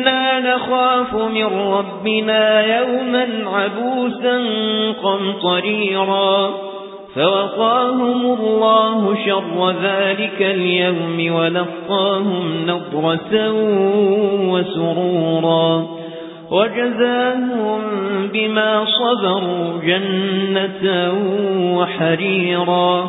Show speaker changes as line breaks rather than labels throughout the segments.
إنا نخاف من ربنا يوما عبوسا قمطريرا فوقاهم الله شر ذلك اليوم ولقاهم نضرة وسرورا وجزاهم بما صبروا جنة وحريرا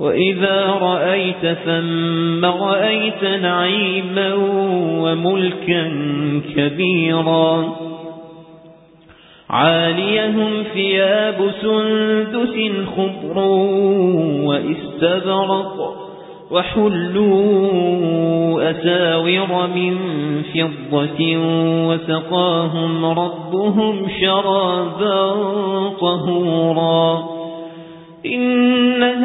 وإذا رأيت ثم رأيت نعيما وملكا كبيرا عاليهم ثياب سندس خضر وإستبرق وحلوا أساور من فضة وسقاهم ربهم شرابا طهورا إن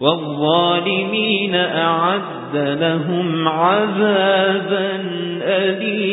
والظالمين أعد لهم عذابا أليما.